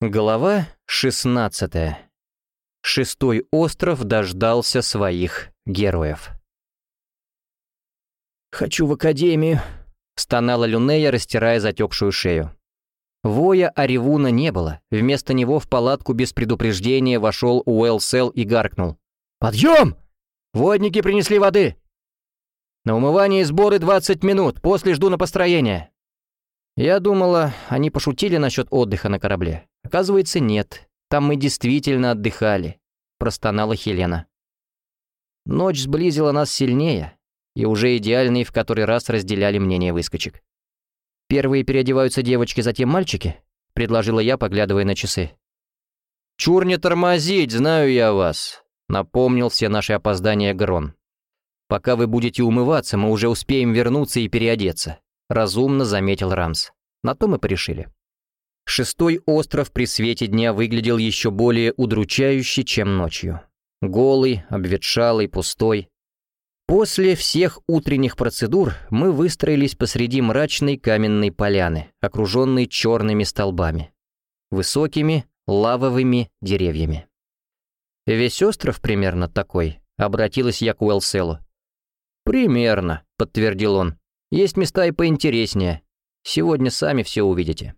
Глава 16. Шестой остров дождался своих героев. «Хочу в академию», — стонала Люнея, растирая затекшую шею. Воя Аривуна не было, вместо него в палатку без предупреждения вошел Уэлсел и гаркнул. «Подъем! Водники принесли воды! На умывание и сборы 20 минут, после жду на построение!» Я думала, они пошутили насчет отдыха на корабле. Оказывается, нет. Там мы действительно отдыхали, простонала Хелена. Ночь сблизила нас сильнее, и уже идеальные в который раз разделяли мнение выскочек. «Первые переодеваются девочки, затем мальчики?» — предложила я, поглядывая на часы. «Чур не тормозить, знаю я вас», — напомнил все наши опоздания Грон. «Пока вы будете умываться, мы уже успеем вернуться и переодеться. — разумно заметил Рамс. На то мы порешили. Шестой остров при свете дня выглядел еще более удручающе, чем ночью. Голый, обветшалый, пустой. После всех утренних процедур мы выстроились посреди мрачной каменной поляны, окруженной черными столбами. Высокими, лавовыми деревьями. «Весь остров примерно такой», — обратилась я к Уэлселу. «Примерно», — подтвердил он. Есть места и поинтереснее. Сегодня сами все увидите.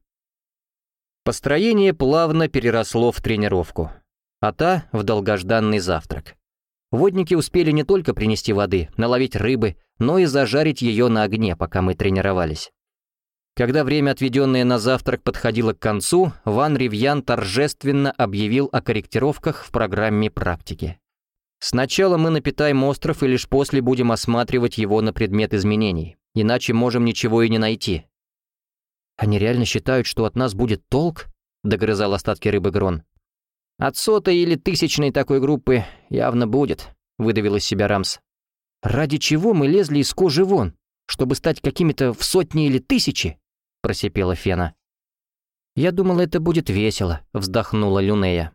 Построение плавно переросло в тренировку, а та — в долгожданный завтрак. Водники успели не только принести воды, наловить рыбы, но и зажарить ее на огне, пока мы тренировались. Когда время, отведенное на завтрак, подходило к концу, Ван Ривьян торжественно объявил о корректировках в программе практики. Сначала мы напитаем остров и лишь после будем осматривать его на предмет изменений иначе можем ничего и не найти». «Они реально считают, что от нас будет толк?» — догрызал остатки рыбы Грон. «От сотой или тысячной такой группы явно будет», — выдавил из себя Рамс. «Ради чего мы лезли из кожи вон? Чтобы стать какими-то в сотни или тысячи?» — просипела Фена. «Я думала, это будет весело», — вздохнула Люнея.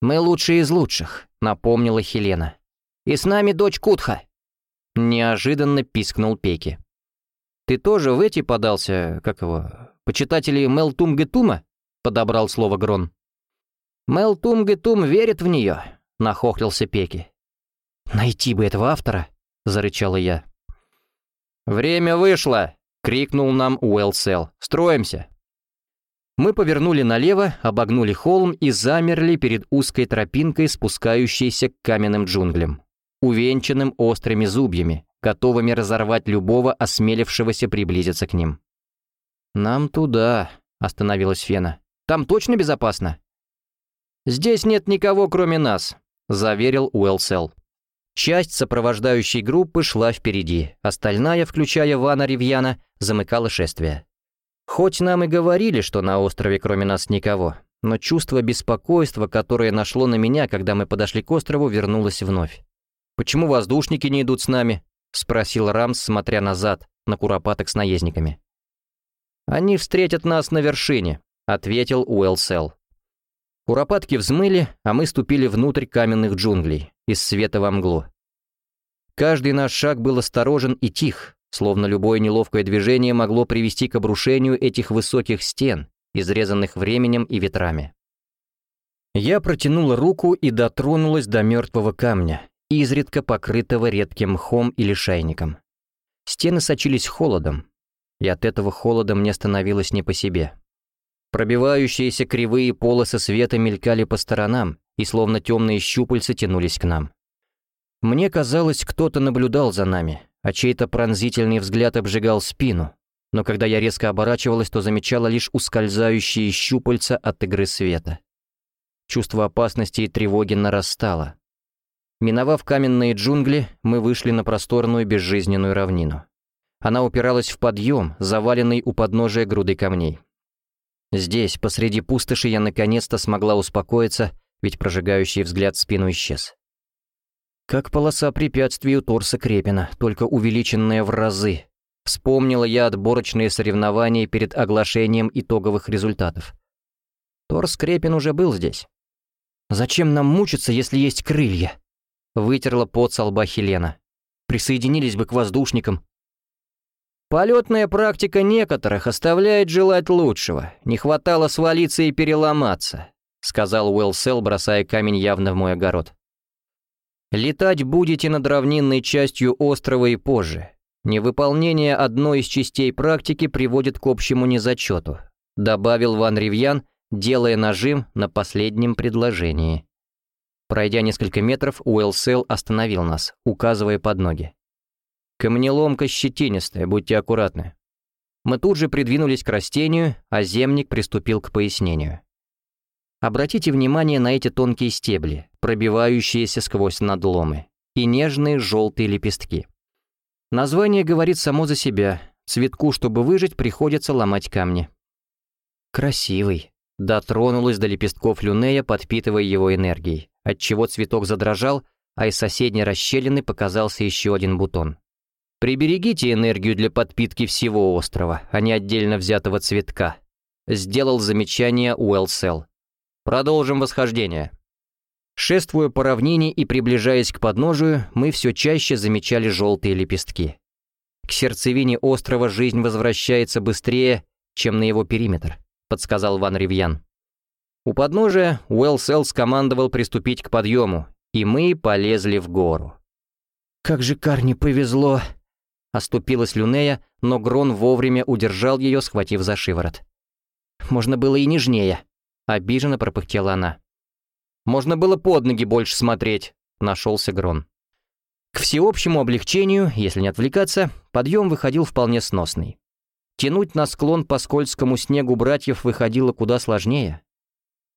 «Мы лучшие из лучших», — напомнила Хелена. «И с нами дочь Кутха». Неожиданно пискнул Пеки. «Ты тоже в эти подался, как его, почитатели Мелтум Гетума?» — подобрал слово Грон. «Мелтум Гетум верит в нее», — нахохлился Пеки. «Найти бы этого автора», — зарычала я. «Время вышло!» — крикнул нам Уэлсел. «Строимся!» Мы повернули налево, обогнули холм и замерли перед узкой тропинкой, спускающейся к каменным джунглям увенчанным острыми зубьями, готовыми разорвать любого осмелившегося приблизиться к ним. «Нам туда», — остановилась Фена. «Там точно безопасно?» «Здесь нет никого, кроме нас», — заверил Уэлсел. Часть сопровождающей группы шла впереди, остальная, включая Вана Ривьяна, замыкала шествие. Хоть нам и говорили, что на острове кроме нас никого, но чувство беспокойства, которое нашло на меня, когда мы подошли к острову, вернулось вновь. «Почему воздушники не идут с нами?» — спросил Рамс, смотря назад, на куропаток с наездниками. «Они встретят нас на вершине», — ответил Уэлсел. Куропатки взмыли, а мы ступили внутрь каменных джунглей, из света во мглу. Каждый наш шаг был осторожен и тих, словно любое неловкое движение могло привести к обрушению этих высоких стен, изрезанных временем и ветрами. Я протянула руку и дотронулась до мертвого камня, изредка покрытого редким мхом или шайником. Стены сочились холодом, и от этого холода мне становилось не по себе. Пробивающиеся кривые полосы света мелькали по сторонам, и словно темные щупальца тянулись к нам. Мне казалось, кто-то наблюдал за нами, а чей-то пронзительный взгляд обжигал спину, но когда я резко оборачивалась, то замечала лишь ускользающие щупальца от игры света. Чувство опасности и тревоги нарастало, Миновав каменные джунгли, мы вышли на просторную безжизненную равнину. Она упиралась в подъем, заваленный у подножия груды камней. Здесь, посреди пустоши, я наконец-то смогла успокоиться, ведь прожигающий взгляд в спину исчез. Как полоса препятствий у торса Крепина, только увеличенная в разы. Вспомнила я отборочные соревнования перед оглашением итоговых результатов. Торс Крепин уже был здесь. Зачем нам мучиться, если есть крылья? Вытерла пот со лба Хелена. Присоединились бы к воздушникам. Полетная практика некоторых оставляет желать лучшего. Не хватало свалиться и переломаться», — сказал Уэлсел, бросая камень явно в мой огород. «Летать будете над равнинной частью острова и позже. Невыполнение одной из частей практики приводит к общему незачету», — добавил Ван Ривьян, делая нажим на последнем предложении. Пройдя несколько метров, Уэлсел остановил нас, указывая под ноги. Камнеломка щетинистая, будьте аккуратны. Мы тут же придвинулись к растению, а земник приступил к пояснению. Обратите внимание на эти тонкие стебли, пробивающиеся сквозь надломы, и нежные желтые лепестки. Название говорит само за себя. Цветку, чтобы выжить, приходится ломать камни. Красивый. Дотронулась до лепестков люнея, подпитывая его энергией, отчего цветок задрожал, а из соседней расщелины показался еще один бутон. Приберегите энергию для подпитки всего острова, а не отдельно взятого цветка. Сделал замечание Уэлсел. Продолжим восхождение. Шествуя по равнине и приближаясь к подножию, мы все чаще замечали желтые лепестки. К сердцевине острова жизнь возвращается быстрее, чем на его периметр, подсказал Ван Ривьян. У подножия Уэлсел скомандовал приступить к подъему, и мы полезли в гору. «Как же Карни повезло!» Оступилась Люнея, но Грон вовремя удержал ее, схватив за шиворот. «Можно было и нежнее», — обиженно пропыхтела она. «Можно было под ноги больше смотреть», — нашелся Грон. К всеобщему облегчению, если не отвлекаться, подъем выходил вполне сносный. Тянуть на склон по скользкому снегу братьев выходило куда сложнее.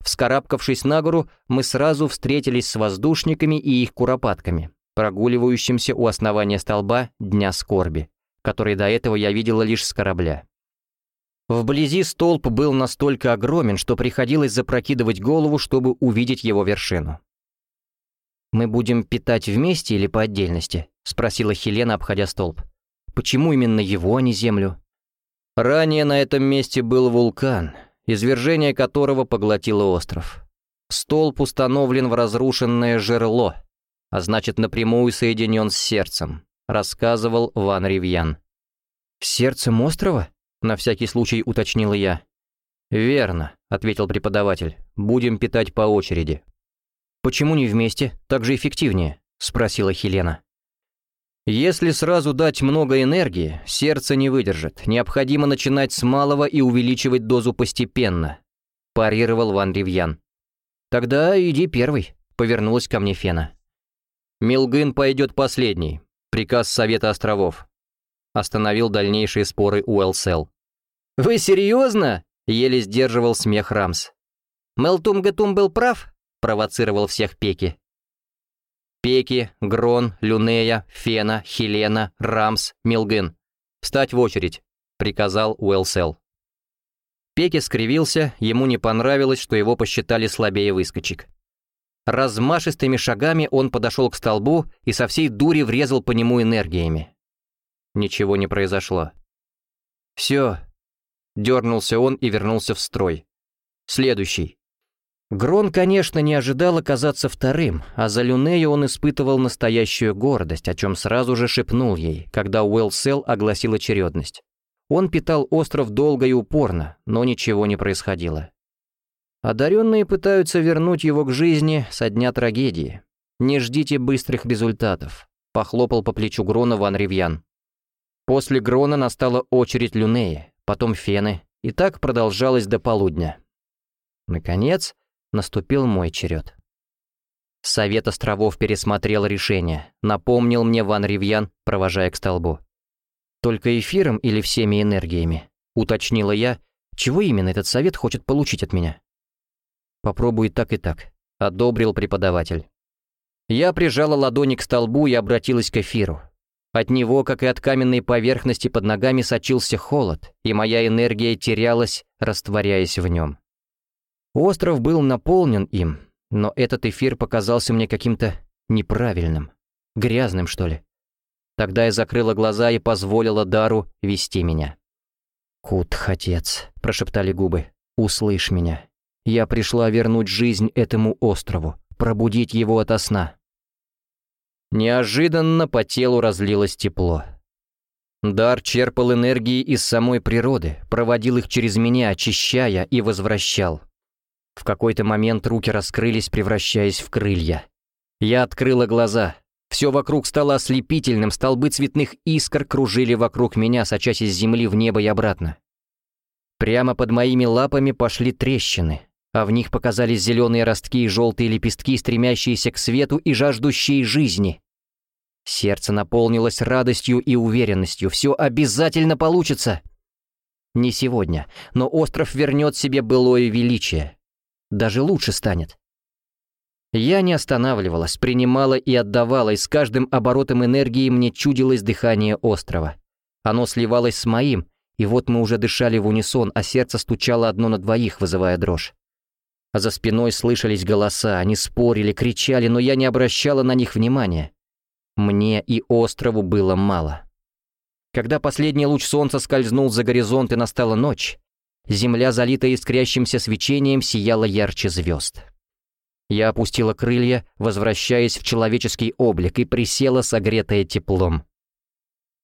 Вскарабкавшись на гору, мы сразу встретились с воздушниками и их куропатками прогуливающимся у основания столба Дня Скорби, который до этого я видела лишь с корабля. Вблизи столб был настолько огромен, что приходилось запрокидывать голову, чтобы увидеть его вершину. «Мы будем питать вместе или по отдельности?» — спросила Хелена, обходя столб. «Почему именно его, а не землю?» Ранее на этом месте был вулкан, извержение которого поглотило остров. Столб установлен в разрушенное жерло, а значит напрямую соединен с сердцем», — рассказывал Ван Ривьян. «Сердцем острова?» — на всякий случай уточнила я. «Верно», — ответил преподаватель. «Будем питать по очереди». «Почему не вместе? Так же эффективнее?» — спросила Хелена. «Если сразу дать много энергии, сердце не выдержит. Необходимо начинать с малого и увеличивать дозу постепенно», — парировал Ван Ривьян. «Тогда иди первый», — повернулась ко мне Фена. Милгын пойдет последний. Приказ Совета островов. Остановил дальнейшие споры Уэлсел. «Вы серьезно?» — еле сдерживал смех Рамс. «Мелтум Гатум был прав?» — провоцировал всех Пеки. Пеки, Грон, Люнея, Фена, Хелена, Рамс, Милгын. «Встать в очередь», — приказал Уэлсел. Пеки скривился, ему не понравилось, что его посчитали слабее выскочек. Размашистыми шагами он подошел к столбу и со всей дури врезал по нему энергиями. Ничего не произошло. «Все», — дернулся он и вернулся в строй. «Следующий». Грон, конечно, не ожидал оказаться вторым, а за Люнею он испытывал настоящую гордость, о чем сразу же шепнул ей, когда Уэлсел огласил очередность. Он питал остров долго и упорно, но ничего не происходило. Одаренные пытаются вернуть его к жизни со дня трагедии. Не ждите быстрых результатов», — похлопал по плечу Грона Ван Ривьян. После Грона настала очередь Люнеи, потом Фены, и так продолжалось до полудня. Наконец, наступил мой черед. Совет островов пересмотрел решение, напомнил мне Ван Ривьян, провожая к столбу. «Только эфиром или всеми энергиями?» — уточнила я, чего именно этот совет хочет получить от меня. Попробуй так и так», — одобрил преподаватель. Я прижала ладони к столбу и обратилась к эфиру. От него, как и от каменной поверхности под ногами, сочился холод, и моя энергия терялась, растворяясь в нем. Остров был наполнен им, но этот эфир показался мне каким-то неправильным, грязным, что ли. Тогда я закрыла глаза и позволила Дару вести меня. «Кут, отец», — прошептали губы, — «услышь меня, я пришла вернуть жизнь этому острову, пробудить его ото сна. Неожиданно по телу разлилось тепло. Дар черпал энергии из самой природы, проводил их через меня, очищая и возвращал. В какой-то момент руки раскрылись, превращаясь в крылья. Я открыла глаза. Все вокруг стало ослепительным, столбы цветных искр кружили вокруг меня, сочась из земли в небо и обратно. Прямо под моими лапами пошли трещины, а в них показались зеленые ростки и желтые лепестки, стремящиеся к свету и жаждущие жизни. Сердце наполнилось радостью и уверенностью. Все обязательно получится. Не сегодня, но остров вернет себе былое величие. Даже лучше станет. Я не останавливалась, принимала и отдавала, и с каждым оборотом энергии мне чудилось дыхание острова. Оно сливалось с моим, и вот мы уже дышали в унисон, а сердце стучало одно на двоих, вызывая дрожь. А за спиной слышались голоса, они спорили, кричали, но я не обращала на них внимания. Мне и острову было мало. Когда последний луч солнца скользнул за горизонт и настала ночь, земля, залитая искрящимся свечением, сияла ярче звезд. Я опустила крылья, возвращаясь в человеческий облик, и присела, согретая теплом.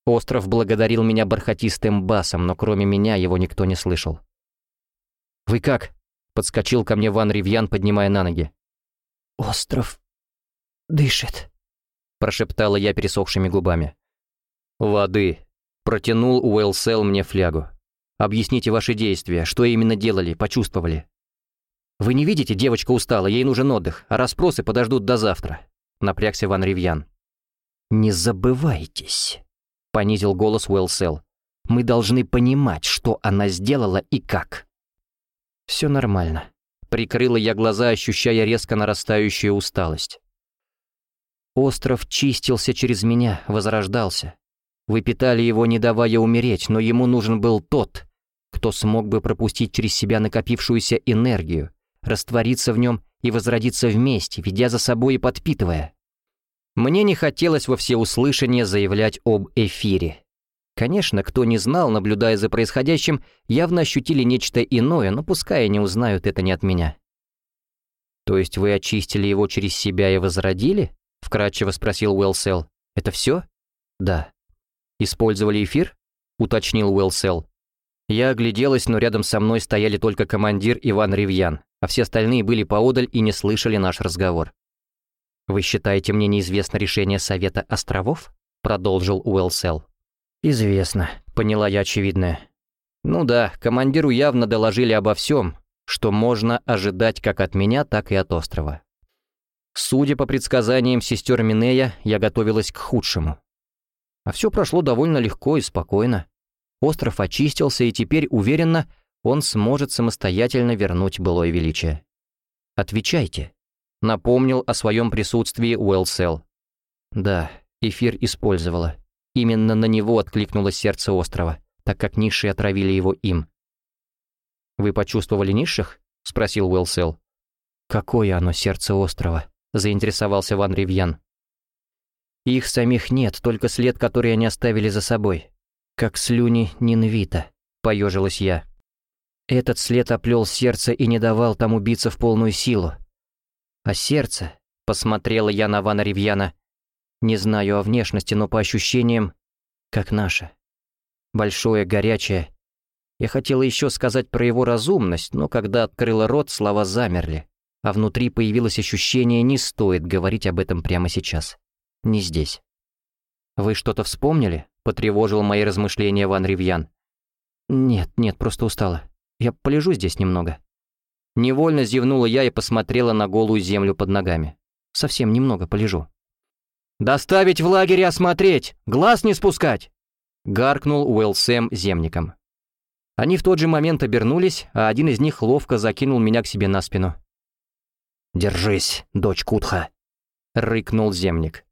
Остров благодарил меня бархатистым басом, но кроме меня его никто не слышал. «Вы как?» — подскочил ко мне Ван Ривьян, поднимая на ноги. «Остров дышит», прошептала я пересохшими губами. «Воды», — протянул Уэлсел мне флягу. «Объясните ваши действия, что именно делали, почувствовали». «Вы не видите, девочка устала, ей нужен отдых, а расспросы подождут до завтра», — напрягся Ван Ривьян. «Не забывайтесь», — понизил голос Уэлсел. «Мы должны понимать, что она сделала и как». «Все нормально», — прикрыла я глаза, ощущая резко нарастающую усталость. Остров чистился через меня, возрождался. Вы питали его, не давая умереть, но ему нужен был тот, кто смог бы пропустить через себя накопившуюся энергию, раствориться в нем и возродиться вместе, ведя за собой и подпитывая. Мне не хотелось во всеуслышание заявлять об эфире. Конечно, кто не знал, наблюдая за происходящим, явно ощутили нечто иное, но пускай они узнают это не от меня. То есть вы очистили его через себя и возродили? — вкратчиво спросил Уэлсел. «Это все?» «Да». «Использовали эфир?» — уточнил Уэлсел. Я огляделась, но рядом со мной стояли только командир Иван Ривьян, а все остальные были поодаль и не слышали наш разговор. «Вы считаете, мне неизвестно решение Совета островов?» — продолжил Уэлсел. «Известно», — поняла я очевидное. «Ну да, командиру явно доложили обо всем, что можно ожидать как от меня, так и от острова. Судя по предсказаниям сестер Минея, я готовилась к худшему. А все прошло довольно легко и спокойно. Остров очистился, и теперь, уверенно, он сможет самостоятельно вернуть былое величие. «Отвечайте», — напомнил о своем присутствии Уэлсел. Да, эфир использовала. Именно на него откликнулось сердце острова, так как низшие отравили его им. «Вы почувствовали низших?» — спросил Уэлсел. «Какое оно сердце острова?» — заинтересовался Ван Ривьян. «Их самих нет, только след, который они оставили за собой. Как слюни Нинвита», — поежилась я. Этот след оплел сердце и не давал там убиться в полную силу. А сердце, — посмотрела я на Вана Ривьяна, — не знаю о внешности, но по ощущениям, как наше. Большое, горячее. Я хотела еще сказать про его разумность, но когда открыла рот, слова замерли а внутри появилось ощущение «не стоит говорить об этом прямо сейчас. Не здесь». «Вы что-то вспомнили?» — потревожил мои размышления Ван Ривьян. «Нет, нет, просто устала. Я полежу здесь немного». Невольно зевнула я и посмотрела на голую землю под ногами. Совсем немного полежу. «Доставить в лагерь и осмотреть! Глаз не спускать!» — гаркнул Уэлл Сэм земником. Они в тот же момент обернулись, а один из них ловко закинул меня к себе на спину. «Держись, дочь Кутха!» — рыкнул земник.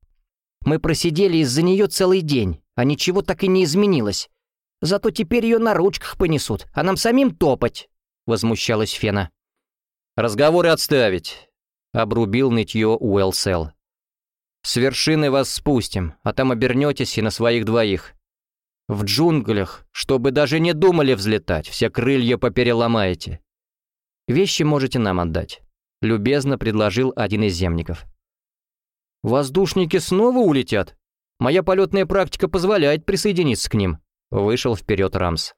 «Мы просидели из-за нее целый день, а ничего так и не изменилось. Зато теперь ее на ручках понесут, а нам самим топать!» — возмущалась Фена. «Разговоры отставить!» — обрубил нытье Уэлсел. «С вершины вас спустим, а там обернетесь и на своих двоих. В джунглях, чтобы даже не думали взлетать, все крылья попереломаете. Вещи можете нам отдать. — любезно предложил один из земников. «Воздушники снова улетят?» Моя полетная практика позволяет присоединиться к ним», — вышел вперед Рамс.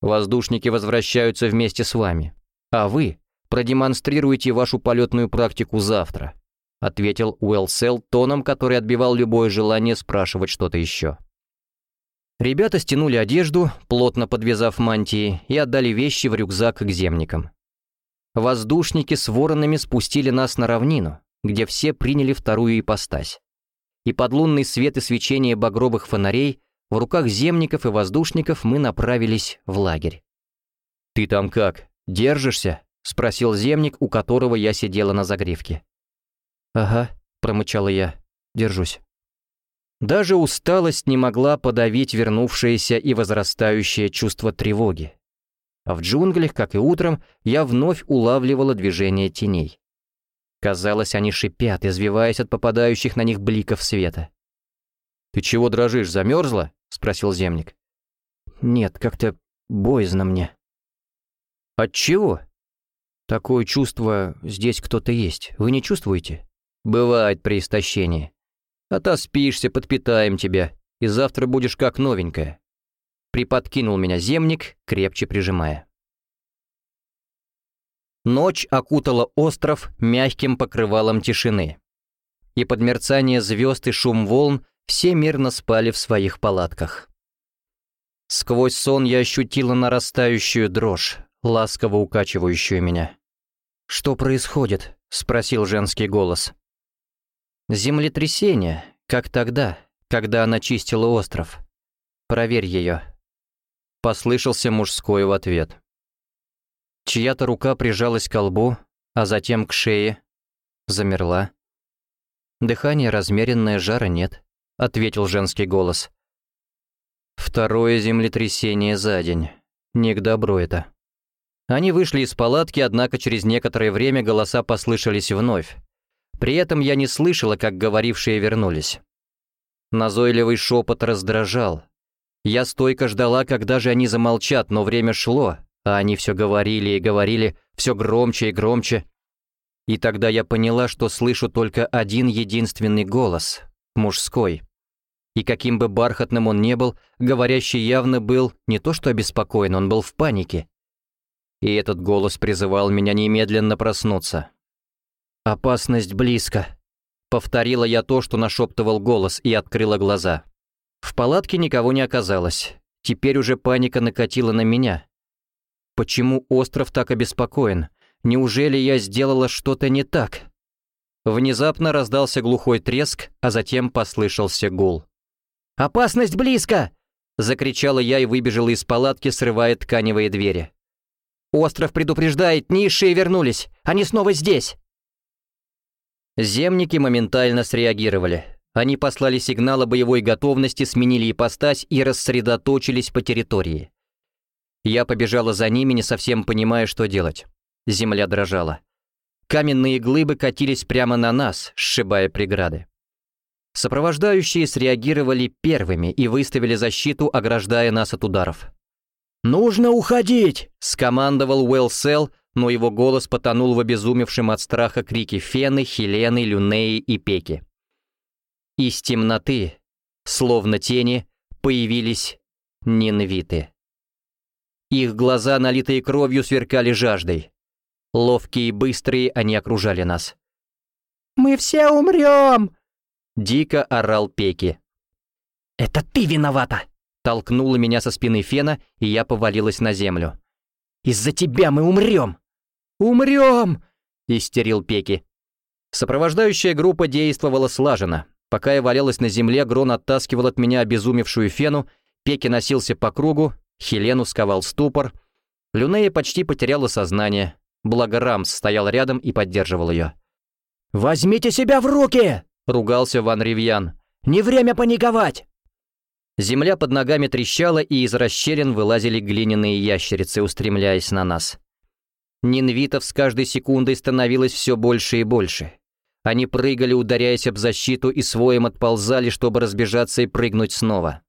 «Воздушники возвращаются вместе с вами, а вы продемонстрируете вашу полетную практику завтра», — ответил Уэлсел тоном, который отбивал любое желание спрашивать что-то еще. Ребята стянули одежду, плотно подвязав мантии, и отдали вещи в рюкзак к земникам. Воздушники с воронами спустили нас на равнину, где все приняли вторую ипостась. И под лунный свет и свечение багровых фонарей в руках земников и воздушников мы направились в лагерь. «Ты там как, держишься?» — спросил земник, у которого я сидела на загривке. «Ага», — промычала я, — «держусь». Даже усталость не могла подавить вернувшееся и возрастающее чувство тревоги. А в джунглях, как и утром, я вновь улавливала движение теней. Казалось, они шипят, извиваясь от попадающих на них бликов света. «Ты чего дрожишь, замерзла?» — спросил земник. «Нет, как-то боязно мне». «От чего?» «Такое чувство, здесь кто-то есть. Вы не чувствуете?» «Бывает при истощении. Отоспишься, подпитаем тебя, и завтра будешь как новенькая». Приподкинул меня земник, крепче прижимая. Ночь окутала остров мягким покрывалом тишины. И под мерцание звезд и шум волн все мирно спали в своих палатках. Сквозь сон я ощутила нарастающую дрожь, ласково укачивающую меня. «Что происходит?» — спросил женский голос. «Землетрясение, как тогда, когда она чистила остров. Проверь ее». Послышался мужской в ответ. Чья-то рука прижалась к лбу, а затем к шее. Замерла. «Дыхание размеренное, жара нет», — ответил женский голос. «Второе землетрясение за день. Не к добру это». Они вышли из палатки, однако через некоторое время голоса послышались вновь. При этом я не слышала, как говорившие вернулись. Назойливый шепот раздражал. Я стойко ждала, когда же они замолчат, но время шло, а они все говорили и говорили, все громче и громче. И тогда я поняла, что слышу только один единственный голос, мужской. И каким бы бархатным он ни был, говорящий явно был не то что обеспокоен, он был в панике. И этот голос призывал меня немедленно проснуться. «Опасность близко», — повторила я то, что нашептывал голос, и открыла глаза. В палатке никого не оказалось. Теперь уже паника накатила на меня. Почему остров так обеспокоен? Неужели я сделала что-то не так? Внезапно раздался глухой треск, а затем послышался гул. «Опасность близко!» — закричала я и выбежала из палатки, срывая тканевые двери. Остров предупреждает, низшие вернулись. Они снова здесь. Земники моментально среагировали. Они послали сигнал о боевой готовности, сменили ипостась и рассредоточились по территории. Я побежала за ними, не совсем понимая, что делать. Земля дрожала. Каменные глыбы катились прямо на нас, сшибая преграды. Сопровождающие среагировали первыми и выставили защиту, ограждая нас от ударов. «Нужно уходить!» — скомандовал Уэлсел, но его голос потонул в обезумевшем от страха крике Фены, Хелены, Люнеи и Пеки. Из темноты, словно тени, появились нинвиты. Их глаза, налитые кровью, сверкали жаждой. Ловкие и быстрые они окружали нас. «Мы все умрем!» — дико орал Пеки. «Это ты виновата!» Толкнула меня со спины Фена, и я повалилась на землю. «Из-за тебя мы умрем!» «Умрем!» — истерил Пеки. Сопровождающая группа действовала слаженно. Пока я валялась на земле, Грон оттаскивал от меня обезумевшую Фену, Пеки носился по кругу, Хелену сковал ступор. Люнея почти потеряла сознание, благо Рамс стоял рядом и поддерживал ее. «Возьмите себя в руки!» — ругался Ван Ривьян. «Не время паниковать!» Земля под ногами трещала, и из расщелин вылазили глиняные ящерицы, устремляясь на нас. Нинвитов с каждой секундой становилось все больше и больше. Они прыгали, ударяясь об защиту, и своим отползали, чтобы разбежаться и прыгнуть снова.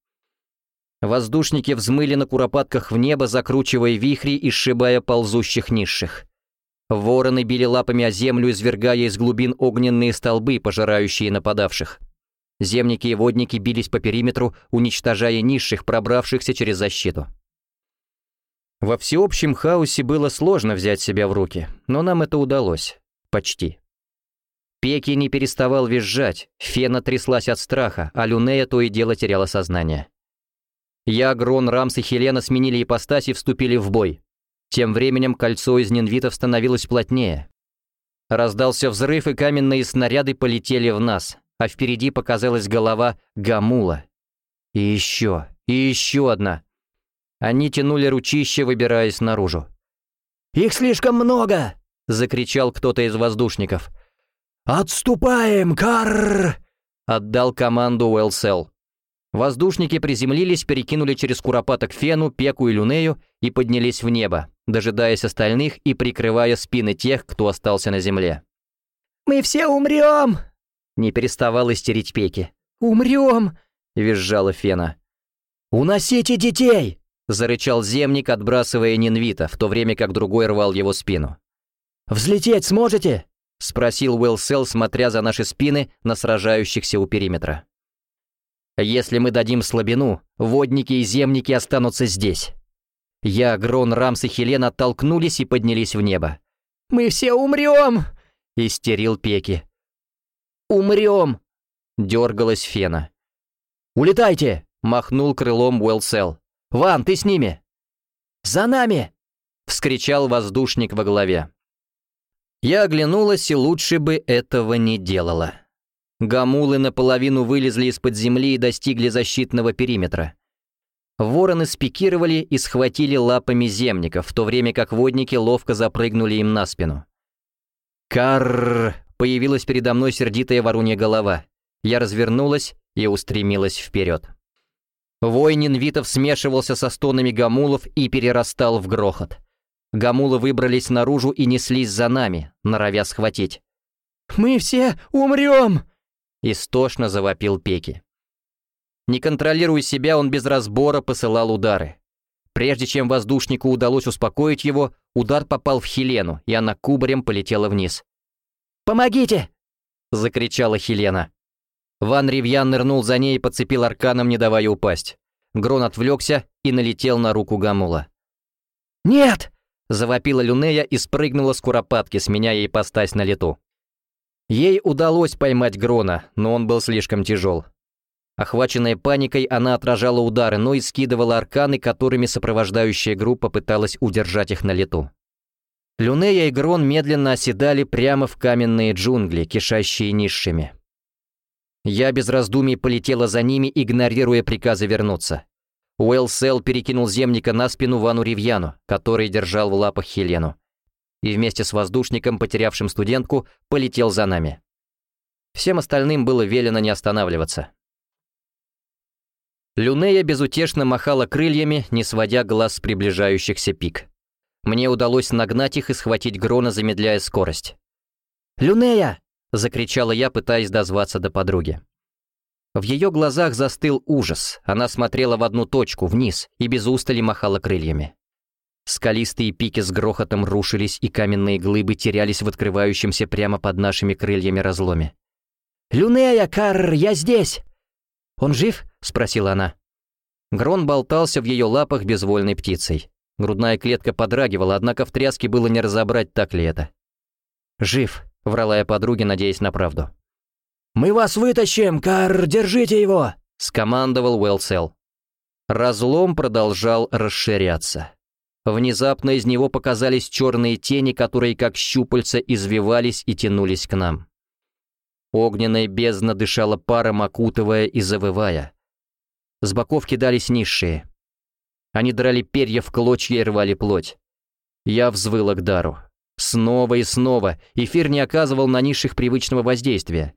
Воздушники взмыли на куропатках в небо, закручивая вихри и сшибая ползущих низших. Вороны били лапами о землю, извергая из глубин огненные столбы, пожирающие нападавших. Земники и водники бились по периметру, уничтожая низших, пробравшихся через защиту. Во всеобщем хаосе было сложно взять себя в руки, но нам это удалось. Почти. Пеки не переставал визжать, Фена тряслась от страха, а Люнея то и дело теряла сознание. Я, Грон, Рамс и Хелена сменили ипостась и вступили в бой. Тем временем кольцо из нинвитов становилось плотнее. Раздался взрыв, и каменные снаряды полетели в нас, а впереди показалась голова Гамула. И еще, и еще одна. Они тянули ручище, выбираясь наружу. «Их слишком много!» — закричал кто-то из воздушников. «Отступаем, Карр!» — отдал команду Уэлсел. Воздушники приземлились, перекинули через куропаток Фену, Пеку и Люнею и поднялись в небо, дожидаясь остальных и прикрывая спины тех, кто остался на земле. «Мы все умрем!» Не переставал истерить Пеки. «Умрем!» — визжала Фена. «Уносите детей!» — зарычал земник, отбрасывая Нинвита, в то время как другой рвал его спину. «Взлететь сможете?» — спросил Уэлсел, смотря за наши спины на сражающихся у периметра. «Если мы дадим слабину, водники и земники останутся здесь». Я, Грон, Рамс и Хелен оттолкнулись и поднялись в небо. «Мы все умрем!» — истерил Пеки. «Умрем!» — дергалась Фена. «Улетайте!» — махнул крылом Уэлсел. «Ван, ты с ними!» «За нами!» — вскричал воздушник во главе. Я оглянулась, и лучше бы этого не делала. Гамулы наполовину вылезли из-под земли и достигли защитного периметра. Вороны спикировали и схватили лапами земников, в то время как водники ловко запрыгнули им на спину. Карр! Появилась передо мной сердитая воронья голова. Я развернулась и устремилась вперед. Вой нинвитов смешивался со стонами гамулов и перерастал в грохот. Гамулы выбрались наружу и неслись за нами, норовя схватить. «Мы все умрем!» Истошно завопил Пеки. Не контролируя себя, он без разбора посылал удары. Прежде чем воздушнику удалось успокоить его, удар попал в Хелену, и она кубарем полетела вниз. «Помогите!» — закричала Хелена. Ван Ривьян нырнул за ней и подцепил арканом, не давая упасть. Грон отвлекся и налетел на руку Гамула. «Нет!» — завопила Люнея и спрыгнула с куропатки, сменяя ей постась на лету. Ей удалось поймать Грона, но он был слишком тяжел. Охваченная паникой, она отражала удары, но и скидывала арканы, которыми сопровождающая группа пыталась удержать их на лету. Люнея и Грон медленно оседали прямо в каменные джунгли, кишащие низшими. Я без раздумий полетела за ними, игнорируя приказы вернуться. Уэлл перекинул земника на спину Вану Ривьяну, который держал в лапах Хелену и вместе с воздушником, потерявшим студентку, полетел за нами. Всем остальным было велено не останавливаться. Люнея безутешно махала крыльями, не сводя глаз с приближающихся пик. Мне удалось нагнать их и схватить Грона, замедляя скорость. «Люнея!» — закричала я, пытаясь дозваться до подруги. В ее глазах застыл ужас. Она смотрела в одну точку, вниз, и без устали махала крыльями. Скалистые пики с грохотом рушились, и каменные глыбы терялись в открывающемся прямо под нашими крыльями разломе. «Люнея, Карр, я здесь!» «Он жив?» — спросила она. Грон болтался в ее лапах безвольной птицей. Грудная клетка подрагивала, однако в тряске было не разобрать, так ли это. «Жив», — врала я подруге, надеясь на правду. «Мы вас вытащим, Карр, держите его!» — скомандовал Уэлсел. Разлом продолжал расширяться. Внезапно из него показались черные тени, которые как щупальца извивались и тянулись к нам. Огненная бездна дышала паром, окутывая и завывая. С боков кидались низшие. Они драли перья в клочья и рвали плоть. Я взвыла к дару. Снова и снова эфир не оказывал на низших привычного воздействия.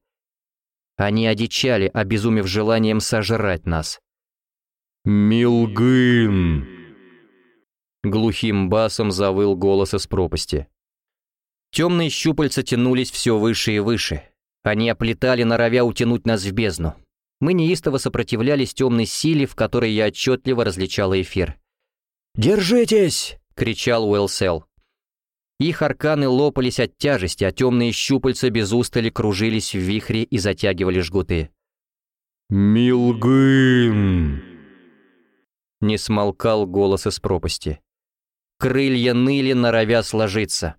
Они одичали, обезумев желанием сожрать нас. «Милгын!» Глухим басом завыл голос из пропасти. Темные щупальца тянулись все выше и выше. Они оплетали, норовя утянуть нас в бездну. Мы неистово сопротивлялись темной силе, в которой я отчетливо различал эфир. «Держитесь!» — кричал Уэлсел. Их арканы лопались от тяжести, а темные щупальца без устали кружились в вихре и затягивали жгуты. «Милгын!» Не смолкал голос из пропасти. Крылья ныли, норовя сложиться.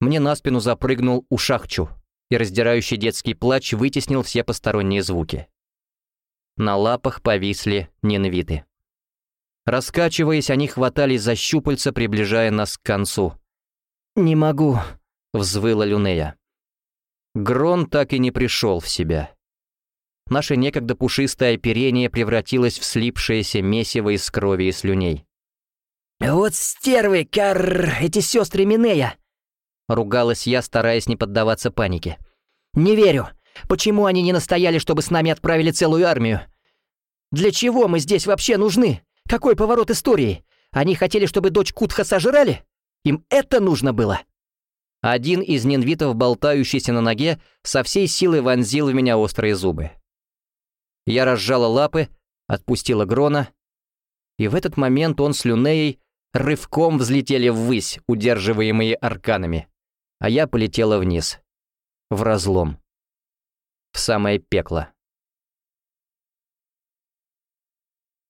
Мне на спину запрыгнул Ушахчу, и раздирающий детский плач вытеснил все посторонние звуки. На лапах повисли ненавиты. Раскачиваясь, они хватались за щупальца, приближая нас к концу. «Не могу», — взвыла Люнея. Грон так и не пришел в себя. Наше некогда пушистое оперение превратилось в слипшееся месиво из крови и слюней. «Вот стервы, кар... эти сестры Минея!» Ругалась я, стараясь не поддаваться панике. «Не верю. Почему они не настояли, чтобы с нами отправили целую армию? Для чего мы здесь вообще нужны? Какой поворот истории? Они хотели, чтобы дочь Кутха сожрали? Им это нужно было?» Один из ненвитов, болтающийся на ноге, со всей силы вонзил в меня острые зубы. Я разжала лапы, отпустила Грона, и в этот момент он с Люнеей рывком взлетели ввысь, удерживаемые арканами, а я полетела вниз, в разлом, в самое пекло.